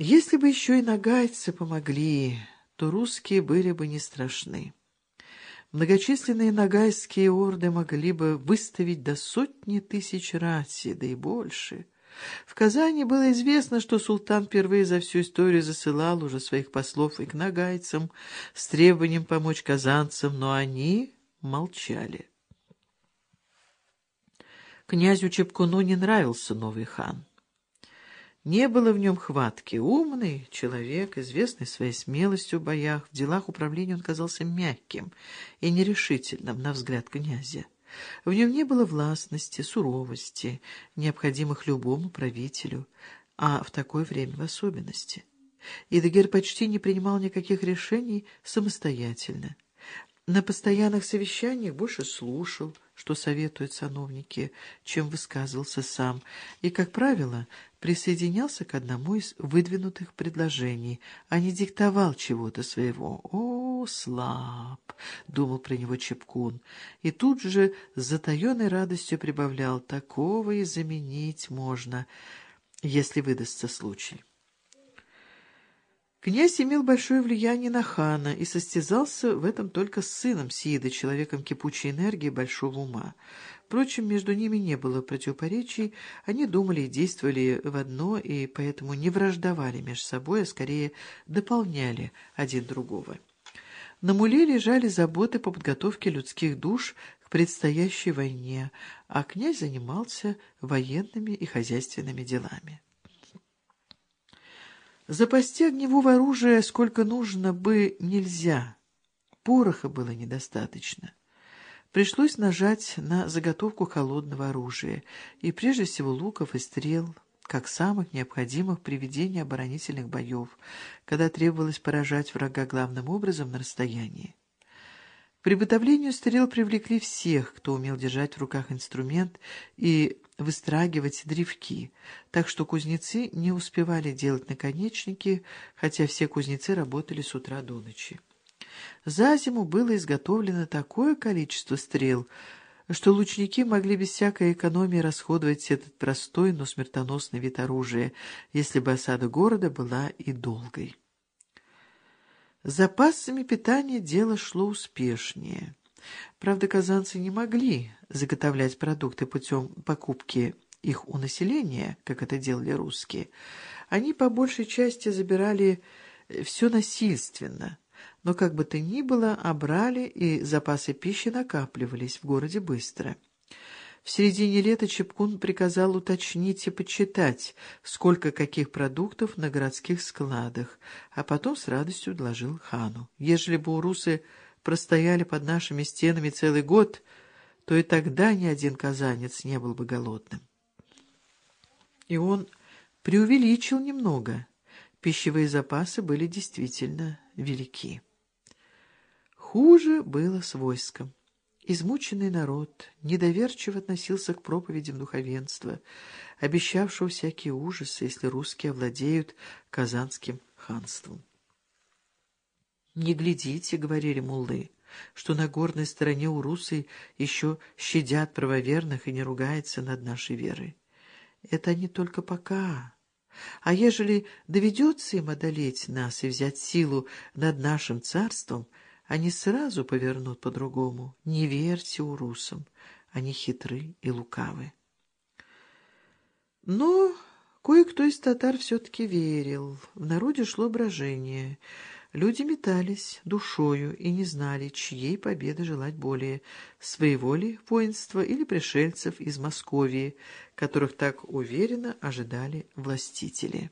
Если бы еще и нагайцы помогли, то русские были бы не страшны. Многочисленные нагайские орды могли бы выставить до сотни тысяч рати, да и больше. В Казани было известно, что султан впервые за всю историю засылал уже своих послов и к нагайцам с требованием помочь казанцам, но они молчали. Князю Чепкуну не нравился новый хан. Не было в нем хватки. Умный человек, известный своей смелостью в боях, в делах управления он казался мягким и нерешительным, на взгляд князя. В нем не было властности, суровости, необходимых любому правителю, а в такое время в особенности. Идегер почти не принимал никаких решений самостоятельно. На постоянных совещаниях больше слушал, что советуют сановники, чем высказывался сам, и, как правило, присоединялся к одному из выдвинутых предложений, а не диктовал чего-то своего. «О, слаб!» — думал про него Чепкун, и тут же с затаенной радостью прибавлял «такого и заменить можно, если выдастся случай». Князь имел большое влияние на хана и состязался в этом только с сыном Сиида, человеком кипучей энергии и большого ума. Впрочем, между ними не было противоречий, они думали и действовали в одно, и поэтому не враждовали между собой, а скорее дополняли один другого. На муле лежали заботы по подготовке людских душ к предстоящей войне, а князь занимался военными и хозяйственными делами. Запасти огневого оружия сколько нужно бы нельзя. Пороха было недостаточно. Пришлось нажать на заготовку холодного оружия, и прежде всего луков и стрел, как самых необходимых при ведении оборонительных боев, когда требовалось поражать врага главным образом на расстоянии. К приготовлению стрел привлекли всех, кто умел держать в руках инструмент и выстрагивать древки, так что кузнецы не успевали делать наконечники, хотя все кузнецы работали с утра до ночи. За зиму было изготовлено такое количество стрел, что лучники могли без всякой экономии расходовать этот простой, но смертоносный вид оружия, если бы осада города была и долгой. С запасами питания дело шло успешнее. Правда, казанцы не могли заготовлять продукты путем покупки их у населения, как это делали русские. Они по большей части забирали э, все насильственно, но как бы то ни было, обрали, и запасы пищи накапливались в городе быстро. В середине лета Чепкун приказал уточнить и подсчитать, сколько каких продуктов на городских складах, а потом с радостью доложил хану. Ежели бы урусы простояли под нашими стенами целый год, то и тогда ни один казанец не был бы голодным. И он преувеличил немного. Пищевые запасы были действительно велики. Хуже было с войском. Измученный народ недоверчиво относился к проповедям духовенства, обещавшего всякие ужасы, если русские овладеют казанским ханством. «Не глядите», — говорили муллы, — «что на горной стороне у русы еще щадят правоверных и не ругаются над нашей верой. Это они только пока. А ежели доведется им одолеть нас и взять силу над нашим царством, они сразу повернут по-другому. Не верьте урусам, они хитры и лукавы». Но кое-кто из татар все-таки верил. В народе шло брожение — Люди метались душою и не знали, чьей победы желать более, своего ли воинства или пришельцев из Московии, которых так уверенно ожидали властители.